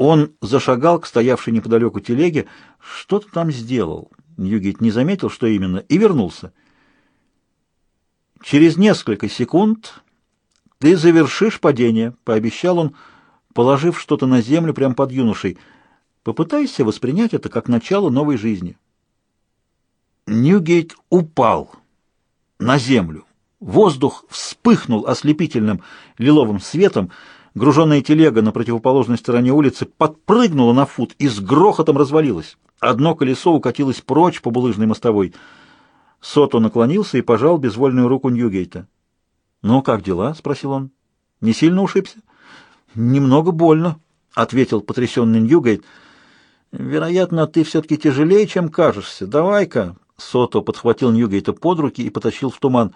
Он зашагал к стоявшей неподалеку телеге, что-то там сделал. Ньюгейт не заметил, что именно, и вернулся. «Через несколько секунд ты завершишь падение», — пообещал он, положив что-то на землю прямо под юношей. «Попытайся воспринять это как начало новой жизни». Ньюгейт упал на землю. Воздух вспыхнул ослепительным лиловым светом, груженная телега на противоположной стороне улицы подпрыгнула на фут и с грохотом развалилась. Одно колесо укатилось прочь по булыжной мостовой. Сото наклонился и пожал безвольную руку Ньюгейта. «Ну, как дела?» — спросил он. «Не сильно ушибся?» «Немного больно», — ответил потрясенный Ньюгейт. «Вероятно, ты все-таки тяжелее, чем кажешься. Давай-ка, Сото подхватил Ньюгейта под руки и потащил в туман.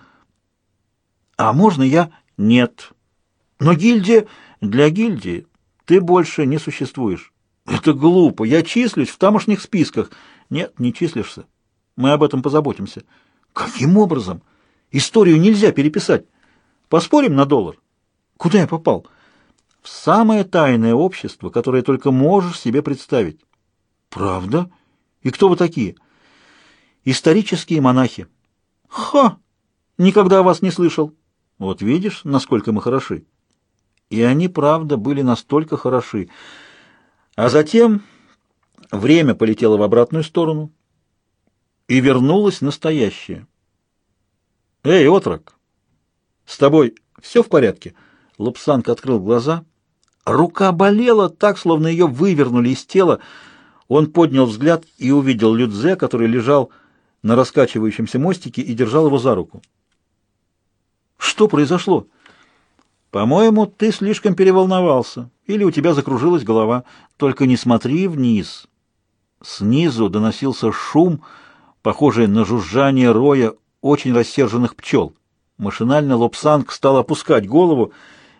«А можно я?» «Нет». «Но гильдия...» «Для гильдии ты больше не существуешь». «Это глупо. Я числюсь в тамошних списках». «Нет, не числишься. Мы об этом позаботимся». «Каким образом? Историю нельзя переписать. Поспорим на доллар?» «Куда я попал?» «В самое тайное общество, которое только можешь себе представить». «Правда? И кто вы такие?» Исторические монахи. Ха! Никогда о вас не слышал. Вот видишь, насколько мы хороши. И они, правда, были настолько хороши. А затем время полетело в обратную сторону, и вернулось настоящее. «Эй, отрок, с тобой все в порядке?» Лапсанг открыл глаза. Рука болела так, словно ее вывернули из тела. Он поднял взгляд и увидел Людзе, который лежал на раскачивающемся мостике и держал его за руку. «Что произошло?» «По-моему, ты слишком переволновался, или у тебя закружилась голова. Только не смотри вниз». Снизу доносился шум, похожий на жужжание роя очень рассерженных пчел. Машинально Лобсанг стал опускать голову.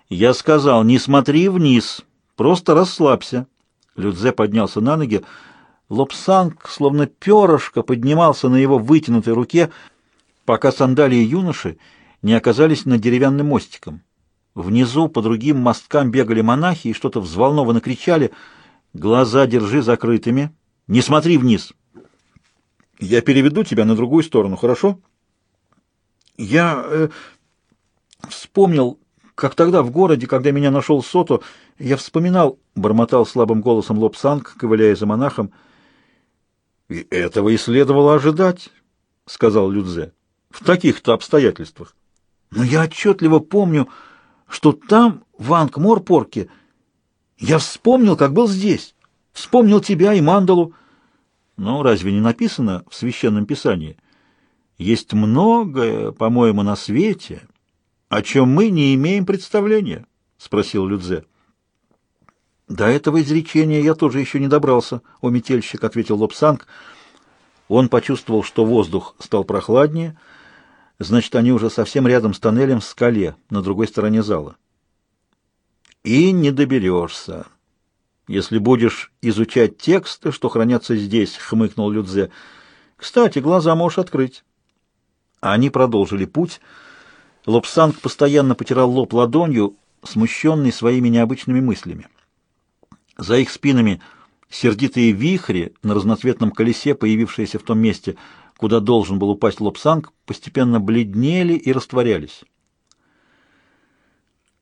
Я сказал, не смотри вниз, просто расслабься. Людзе поднялся на ноги. Лобсанг, словно перышко, поднимался на его вытянутой руке, пока сандалии юноши не оказались над деревянным мостиком. Внизу по другим мосткам бегали монахи и что-то взволнованно кричали. «Глаза держи закрытыми. Не смотри вниз. Я переведу тебя на другую сторону, хорошо?» «Я э, вспомнил, как тогда в городе, когда меня нашел Сото, я вспоминал...» — бормотал слабым голосом Лобсанг, ковыляя за монахом — и этого и следовало ожидать, сказал Людзе. В таких-то обстоятельствах. Но я отчетливо помню, что там, в Ангморпорке, я вспомнил, как был здесь. Вспомнил тебя и Мандалу. Но разве не написано в Священном Писании? Есть многое, по-моему, на свете, о чем мы не имеем представления, — спросил Людзе. До этого изречения я тоже еще не добрался, о метельщик, ответил Лобсанг. Он почувствовал, что воздух стал прохладнее, значит, они уже совсем рядом с тоннелем в скале, на другой стороне зала. И не доберешься. Если будешь изучать тексты, что хранятся здесь, хмыкнул Людзе. Кстати, глаза можешь открыть. Они продолжили путь. Лобсанг постоянно потирал лоб ладонью, смущенный своими необычными мыслями. За их спинами сердитые вихри на разноцветном колесе, появившиеся в том месте, куда должен был упасть Лобсанг, постепенно бледнели и растворялись.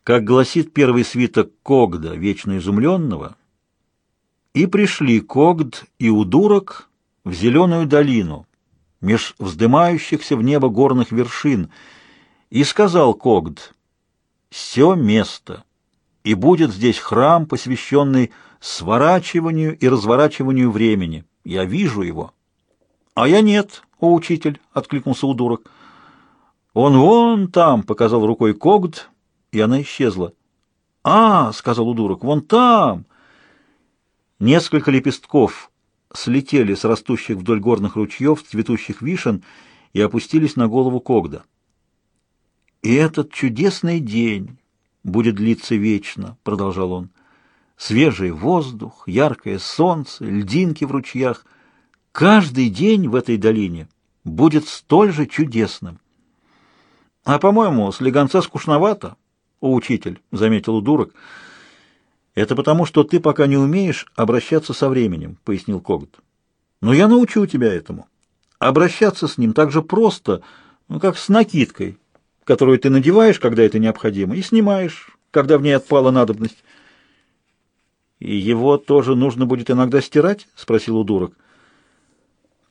Как гласит первый свиток Когда, вечно изумленного, и пришли Когд и Удурок в зеленую долину, меж вздымающихся в небо горных вершин, и сказал Когд, «Все место» и будет здесь храм, посвященный сворачиванию и разворачиванию времени. Я вижу его. — А я нет, о учитель, — откликнулся удурок. — Он вон там, — показал рукой Когд, и она исчезла. — А, — сказал удурок, — вон там. Несколько лепестков слетели с растущих вдоль горных ручьев цветущих вишен и опустились на голову Когда. И этот чудесный день будет длиться вечно, — продолжал он. Свежий воздух, яркое солнце, льдинки в ручьях. Каждый день в этой долине будет столь же чудесным. — А, по-моему, слегонца скучновато, — учитель, — заметил удурок. Это потому, что ты пока не умеешь обращаться со временем, пояснил Когт. Но я научу тебя этому. Обращаться с ним так же просто, ну, как с накидкой, которую ты надеваешь, когда это необходимо, и снимаешь, когда в ней отпала надобность. «И его тоже нужно будет иногда стирать?» — спросил удурок.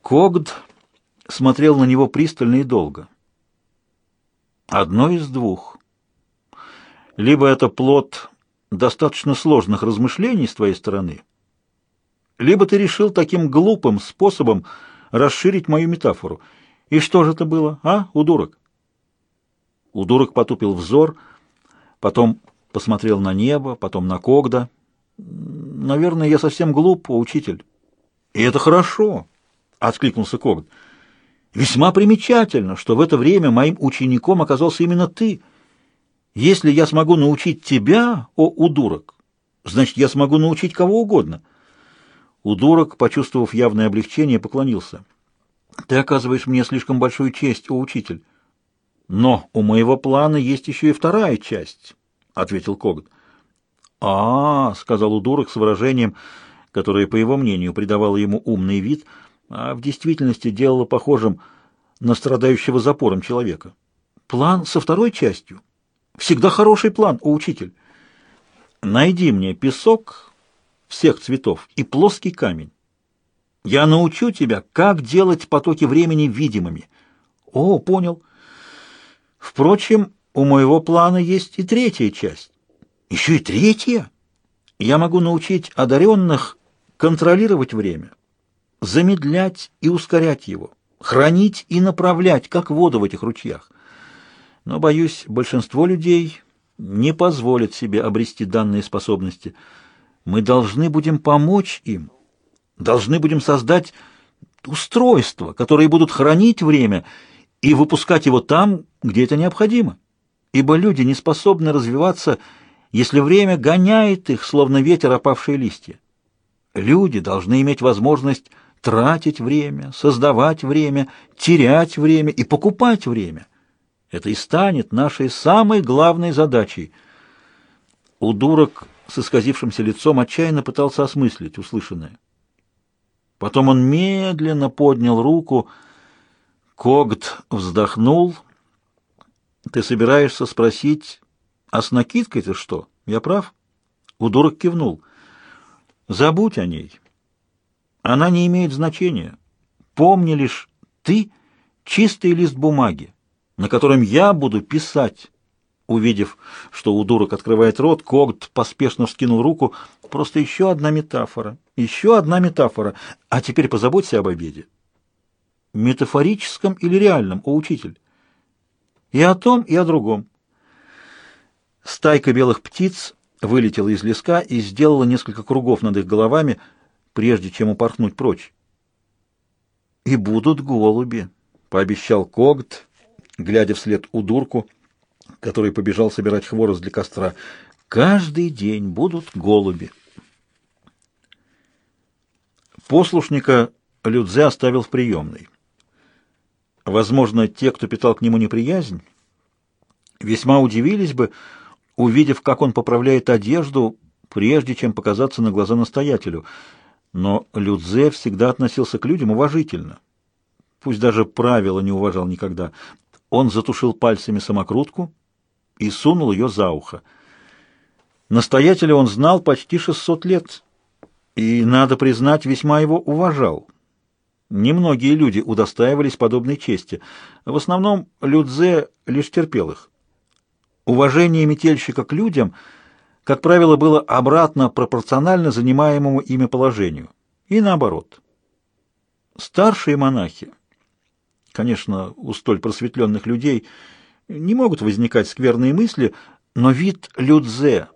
Когд смотрел на него пристально и долго. Одно из двух. Либо это плод достаточно сложных размышлений с твоей стороны, либо ты решил таким глупым способом расширить мою метафору. И что же это было, а, удурок? Удурок потупил взор, потом посмотрел на небо, потом на Когда. «Наверное, я совсем глуп, учитель». «И это хорошо», — откликнулся Когд. «Весьма примечательно, что в это время моим учеником оказался именно ты. Если я смогу научить тебя, о удурок, значит, я смогу научить кого угодно». Удурок, почувствовав явное облегчение, поклонился. «Ты оказываешь мне слишком большую честь, о учитель». «Но у моего плана есть еще и вторая часть». — ответил Когд. а, -а, -а сказал Удурок с выражением, которое, по его мнению, придавало ему умный вид, а в действительности делало похожим на страдающего запором человека. «План со второй частью. Всегда хороший план, о учитель. Найди мне песок всех цветов и плоский камень. Я научу тебя, как делать потоки времени видимыми». «О, понял. Впрочем, у моего плана есть и третья часть. Еще и третья? Я могу научить одаренных контролировать время, замедлять и ускорять его, хранить и направлять, как воду в этих ручьях. Но, боюсь, большинство людей не позволят себе обрести данные способности. Мы должны будем помочь им, должны будем создать устройства, которые будут хранить время и выпускать его там, где это необходимо ибо люди не способны развиваться, если время гоняет их, словно ветер опавшие листья. Люди должны иметь возможность тратить время, создавать время, терять время и покупать время. Это и станет нашей самой главной задачей. Удурок с исказившимся лицом отчаянно пытался осмыслить услышанное. Потом он медленно поднял руку, Когт вздохнул — ты собираешься спросить, а с накидкой-то что? Я прав? Удурок кивнул. Забудь о ней. Она не имеет значения. Помни лишь ты чистый лист бумаги, на котором я буду писать. Увидев, что удурок открывает рот, Когт поспешно вскинул руку. Просто еще одна метафора. Еще одна метафора. А теперь позаботься об обеде. Метафорическом или реальном, о учитель? И о том, и о другом. Стайка белых птиц вылетела из леска и сделала несколько кругов над их головами, прежде чем упорхнуть прочь. «И будут голуби», — пообещал Когт, глядя вслед удурку, который побежал собирать хворост для костра. «Каждый день будут голуби». Послушника Людзе оставил в приемной. Возможно, те, кто питал к нему неприязнь, весьма удивились бы, увидев, как он поправляет одежду, прежде чем показаться на глаза настоятелю. Но Людзе всегда относился к людям уважительно. Пусть даже правила не уважал никогда. Он затушил пальцами самокрутку и сунул ее за ухо. Настоятеля он знал почти 600 лет и, надо признать, весьма его уважал. Немногие люди удостаивались подобной чести. В основном Людзе лишь терпел их. Уважение метельщика к людям, как правило, было обратно пропорционально занимаемому ими положению. И наоборот. Старшие монахи, конечно, у столь просветленных людей не могут возникать скверные мысли, но вид Людзе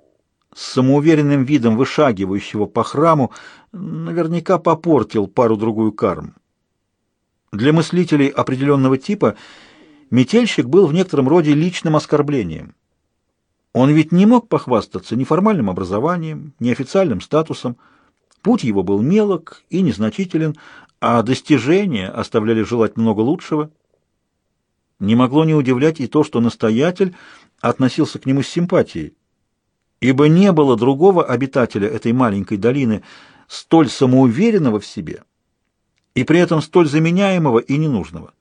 с самоуверенным видом вышагивающего по храму наверняка попортил пару-другую карм. Для мыслителей определенного типа метельщик был в некотором роде личным оскорблением. Он ведь не мог похвастаться ни формальным образованием, ни официальным статусом. Путь его был мелок и незначителен, а достижения оставляли желать много лучшего. Не могло не удивлять и то, что настоятель относился к нему с симпатией. ибо не было другого обитателя этой маленькой долины, столь самоуверенного в себе и при этом столь заменяемого и ненужного.